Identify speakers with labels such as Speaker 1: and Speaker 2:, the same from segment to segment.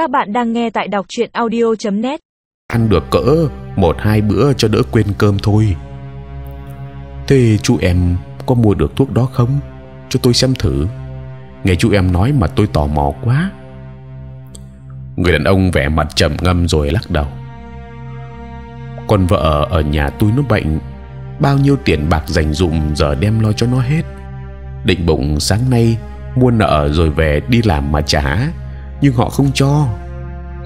Speaker 1: Các bạn đang nghe tại đọc truyện audio.net.
Speaker 2: ăn được cỡ một hai bữa cho đỡ quên cơm thôi. Thế chú em có mua được thuốc đó không? Cho tôi xem thử. Nghe chú em nói mà tôi tò mò quá. Người đàn ông vẻ mặt trầm ngâm rồi lắc đầu. Con vợ ở nhà tôi nó bệnh, bao nhiêu tiền bạc dành dụm giờ đem lo cho nó hết. Định bụng sáng nay mua nợ rồi về đi làm mà trả, nhưng họ không cho.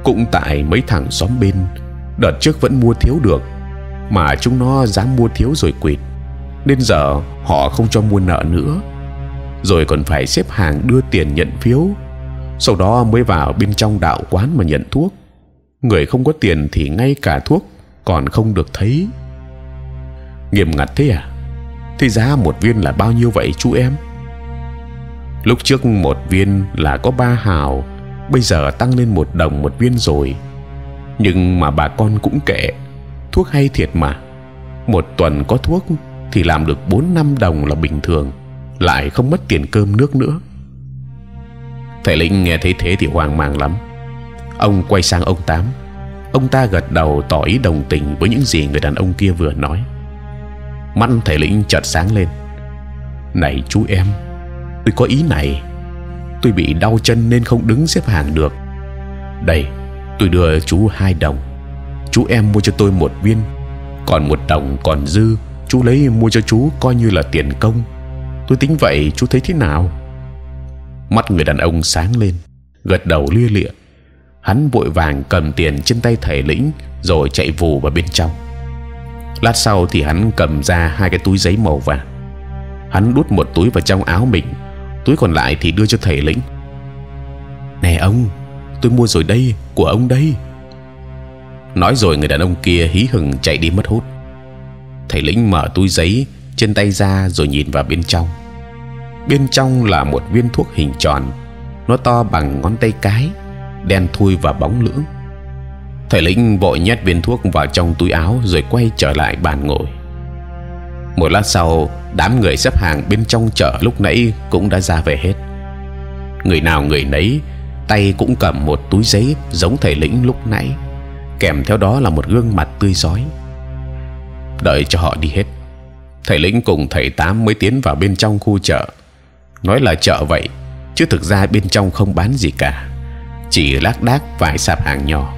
Speaker 2: Cũng tại mấy thằng xóm bên đợt trước vẫn mua thiếu được, mà chúng nó dám mua thiếu rồi quỵt, nên giờ họ không cho mua nợ nữa. Rồi còn phải xếp hàng đưa tiền nhận phiếu, sau đó mới vào bên trong đạo quán mà nhận thuốc. Người không có tiền thì ngay cả thuốc còn không được thấy. Nghiêm ngặt thế à? Thế giá một viên là bao nhiêu vậy chú em? Lúc trước một viên là có ba hào, bây giờ tăng lên một đồng một viên rồi. Nhưng mà bà con cũng kệ, thuốc hay thiệt mà. Một tuần có thuốc thì làm được bốn năm đồng là bình thường, lại không mất tiền cơm nước nữa. Thầy lĩnh nghe thấy thế thì hoang mang lắm. Ông quay sang ông tám, ông ta gật đầu tỏ ý đồng tình với những gì người đàn ông kia vừa nói. Mắt thầy lĩnh chợt sáng lên. Này chú em, tôi có ý này. Tôi bị đau chân nên không đứng xếp hàng được. Đây, tôi đưa chú hai đồng. Chú em mua cho tôi một viên, còn một đồng còn dư, chú lấy mua cho chú coi như là tiền công. Tôi tính vậy, chú thấy thế nào? Mắt người đàn ông sáng lên, gật đầu lia lịa. Hắn vội vàng cầm tiền trên tay thầy lĩnh rồi chạy vù vào bên trong. Lát sau thì hắn cầm ra hai cái túi giấy màu vàng. Hắn đút một túi vào trong áo mình, túi còn lại thì đưa cho thầy lĩnh. Nè ông, tôi mua rồi đây, của ông đây. Nói rồi người đàn ông kia hí hửng chạy đi mất hút. Thầy lĩnh mở túi giấy trên tay ra rồi nhìn vào bên trong. Bên trong là một viên thuốc hình tròn, nó to bằng ngón tay cái, đen thui và bóng lưỡng. Thầy lĩnh vội nhét viên thuốc vào trong túi áo rồi quay trở lại bàn ngồi. Một lát sau, đám người xếp hàng bên trong chợ lúc nãy cũng đã ra về hết. Người nào người nấy tay cũng cầm một túi giấy giống thầy lĩnh lúc nãy, kèm theo đó là một gương mặt tươi rói. Đợi cho họ đi hết, thầy lĩnh cùng thầy tám mới tiến vào bên trong khu chợ. Nói là chợ vậy, chứ thực ra bên trong không bán gì cả, chỉ lác đác vài sạp hàng nhỏ.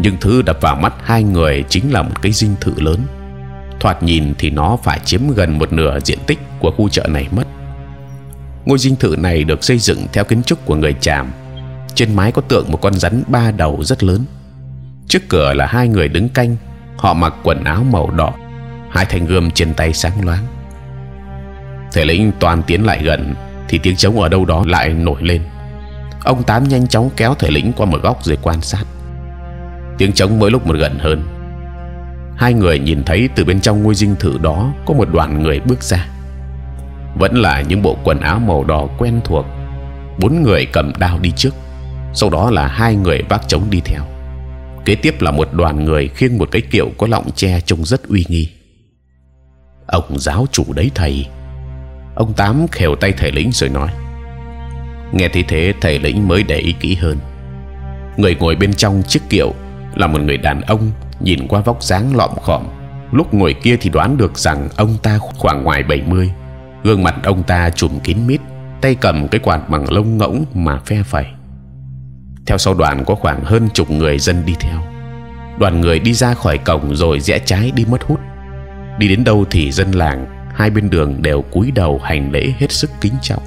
Speaker 2: Nhưng thứ đập vào mắt hai người chính là một cái dinh thự lớn. Thoạt nhìn thì nó phải chiếm gần một nửa diện tích của khu chợ này mất. Ngôi dinh thự này được xây dựng theo kiến trúc của người Tràm. Trên mái có tượng một con rắn ba đầu rất lớn. Trước cửa là hai người đứng canh. Họ mặc quần áo màu đỏ, hai thanh gươm trên tay sáng loáng. Thể lĩnh toàn tiến lại gần thì tiếng trống ở đâu đó lại nổi lên. Ông tám nhanh chóng kéo thể lĩnh qua một góc rồi quan sát. Tiếng trống mỗi lúc một gần hơn. Hai người nhìn thấy từ bên trong ngôi dinh thự đó có một đoàn người bước ra. Vẫn là những bộ quần áo màu đỏ quen thuộc. Bốn người cầm đao đi trước, sau đó là hai người vác trống đi theo. Kế tiếp là một đoàn người khiêng một cái kiệu có lọng tre trông rất uy nghi. Ông giáo chủ đấy thầy. Ông tám khều tay thầy lĩnh rồi nói. Nghe thấy thế thầy lĩnh mới để ý kỹ hơn. Người ngồi bên trong chiếc kiệu là một người đàn ông nhìn qua vóc dáng lọm khọm. Lúc ngồi kia thì đoán được rằng ông ta khoảng ngoài 70 gương mặt ông ta trùm kín mít, tay cầm cái quạt bằng lông ngỗng mà phe phẩy. Theo sau đoàn có khoảng hơn chục người dân đi theo. Đoàn người đi ra khỏi cổng rồi rẽ trái đi mất hút. Đi đến đâu thì dân làng hai bên đường đều cúi đầu hành lễ hết sức kính trọng.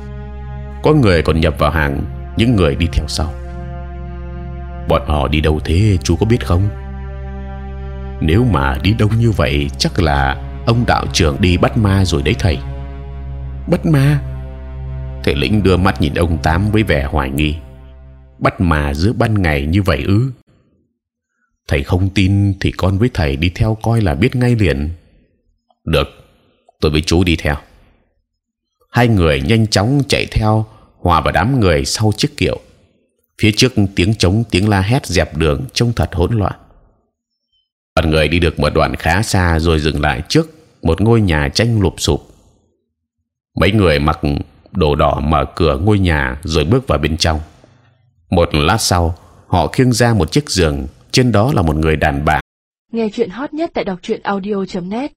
Speaker 2: Có người còn nhập vào hàng những người đi theo sau. Bọn họ đi đâu thế chú có biết không? Nếu mà đi đông như vậy chắc là ông đạo trưởng đi bắt ma rồi đấy thầy. Bắt ma? Thầy lĩnh đưa mắt nhìn ông tám với vẻ hoài nghi. Bắt ma giữa ban ngày như vậy ư? Thầy không tin thì con với thầy đi theo coi là biết ngay liền. Được tôi với chú đi theo. Hai người nhanh chóng chạy theo hòa vào đám người sau chiếc kiệu. Phía trước tiếng trống tiếng la hét dẹp đường trông thật hỗn loạn người đi được một đoạn khá xa rồi dừng lại trước một ngôi nhà tranh lụp sụp. Mấy người mặc đồ đỏ mở cửa ngôi nhà rồi bước vào bên trong. Một lát sau, họ khiêng ra một chiếc giường, trên đó là một người đàn bà.
Speaker 3: Nghe chuyện hot nhất tại đọc truyện audio.net